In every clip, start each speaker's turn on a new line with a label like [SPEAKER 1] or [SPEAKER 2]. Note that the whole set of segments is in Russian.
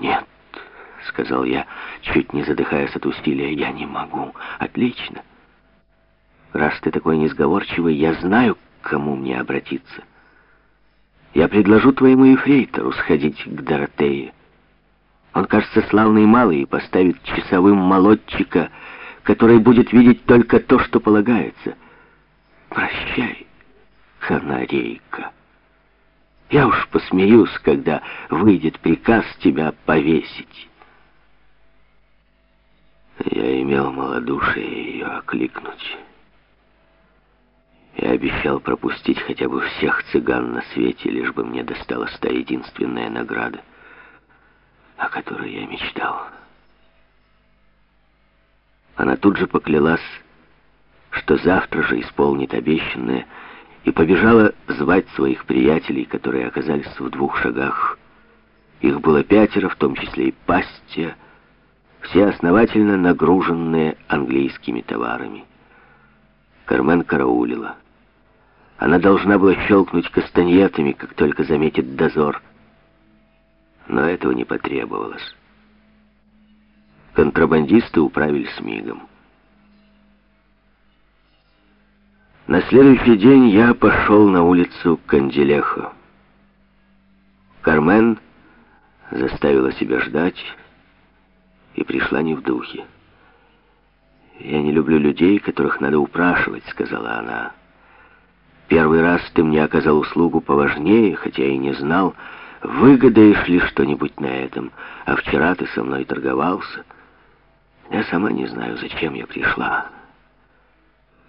[SPEAKER 1] «Нет», — сказал я, чуть не задыхаясь от усилия, — «я не могу». «Отлично. Раз ты такой несговорчивый, я знаю, к кому мне обратиться. Я предложу твоему эфрейтору сходить к Доротее. Он, кажется, славный малый и поставит часовым молодчика, который будет видеть только то, что полагается. Прощай, канарейка». Я уж посмеюсь, когда выйдет приказ тебя повесить. Я имел малодушие ее окликнуть. Я обещал пропустить хотя бы всех цыган на свете, лишь бы мне досталась та единственная награда, о которой я мечтал. Она тут же поклялась, что завтра же исполнит обещанное, и побежала звать своих приятелей, которые оказались в двух шагах. Их было пятеро, в том числе и пастия, все основательно нагруженные английскими товарами. Кармен караулила. Она должна была щелкнуть кастаньетами, как только заметит дозор. Но этого не потребовалось. Контрабандисты управились мигом. На следующий день я пошел на улицу Канделехо. Кармен заставила себя ждать и пришла не в духе. «Я не люблю людей, которых надо упрашивать», — сказала она. «Первый раз ты мне оказал услугу поважнее, хотя и не знал, выгодаешь ли что-нибудь на этом, а вчера ты со мной торговался. Я сама не знаю, зачем я пришла»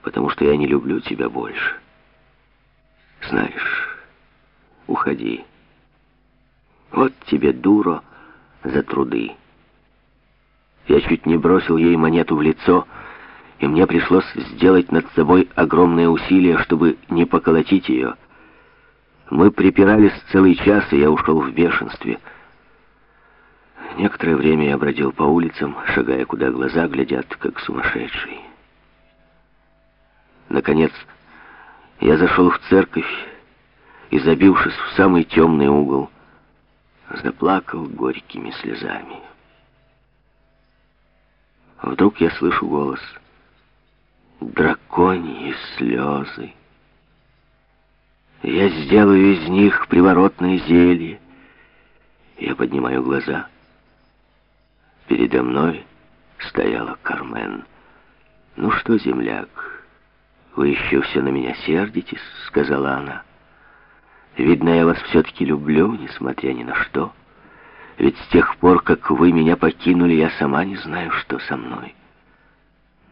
[SPEAKER 1] потому что я не люблю тебя больше. Знаешь, уходи. Вот тебе, дуро, за труды. Я чуть не бросил ей монету в лицо, и мне пришлось сделать над собой огромное усилие, чтобы не поколотить ее. Мы припирались целый час, и я ушел в бешенстве. Некоторое время я бродил по улицам, шагая, куда глаза глядят, как сумасшедший. Наконец, я зашел в церковь и, забившись в самый темный угол, заплакал горькими слезами. Вдруг я слышу голос «Драконьи слезы». Я сделаю из них приворотное зелье. Я поднимаю глаза. Передо мной стояла Кармен. «Ну что, земляк?» «Вы еще все на меня сердитесь», — сказала она. «Видно, я вас все-таки люблю, несмотря ни на что. Ведь с тех пор, как вы меня покинули, я сама не знаю, что со мной.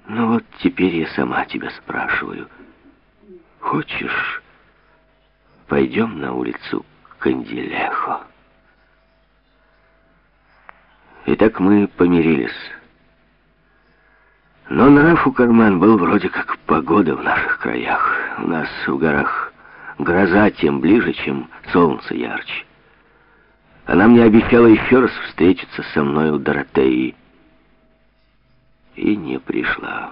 [SPEAKER 1] Ну вот теперь я сама тебя спрашиваю. Хочешь, пойдем на улицу Канделехо?» Итак, мы помирились. Но нрав у карман был вроде как погода в наших краях. У нас в горах гроза тем ближе, чем солнце ярче. Она мне обещала еще раз встретиться со мной у Доротеи. И не пришла.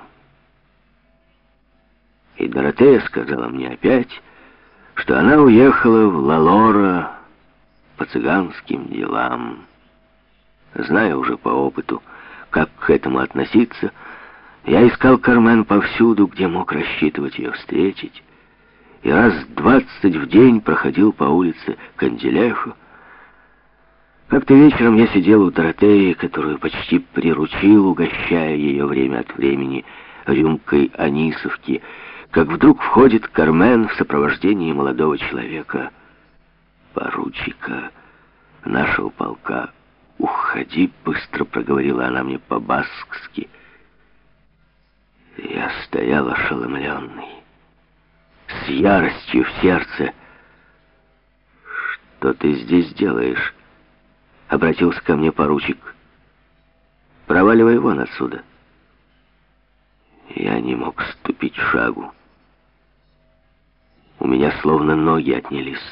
[SPEAKER 1] И Доротея сказала мне опять, что она уехала в Лалора по цыганским делам. Зная уже по опыту, как к этому относиться, я искал Кармен повсюду, где мог рассчитывать ее встретить, и раз двадцать в день проходил по улице Канделеху. Как-то вечером я сидел у Доротеи, которую почти приручил, угощая ее время от времени рюмкой анисовки, как вдруг входит Кармен в сопровождении молодого человека, поручика нашего полка. «Уходи!» — быстро проговорила она мне по-баскски — я стоял ошеломленный, с яростью в сердце. «Что ты здесь делаешь?» — обратился ко мне поручик. «Проваливай вон отсюда». Я не мог ступить шагу. У меня словно ноги отнялись.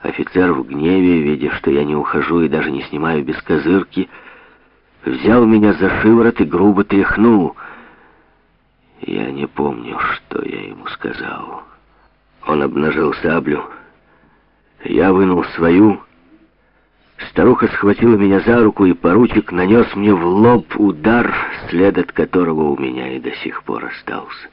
[SPEAKER 1] Офицер в гневе, видя, что я не ухожу и даже не снимаю без козырки, — взял меня за шиворот и грубо тряхнул. Я не помню, что я ему сказал. Он обнажил саблю. Я вынул свою, Старуха схватила меня за руку, и поручик нанес мне в лоб удар, след от которого у меня и до сих пор остался.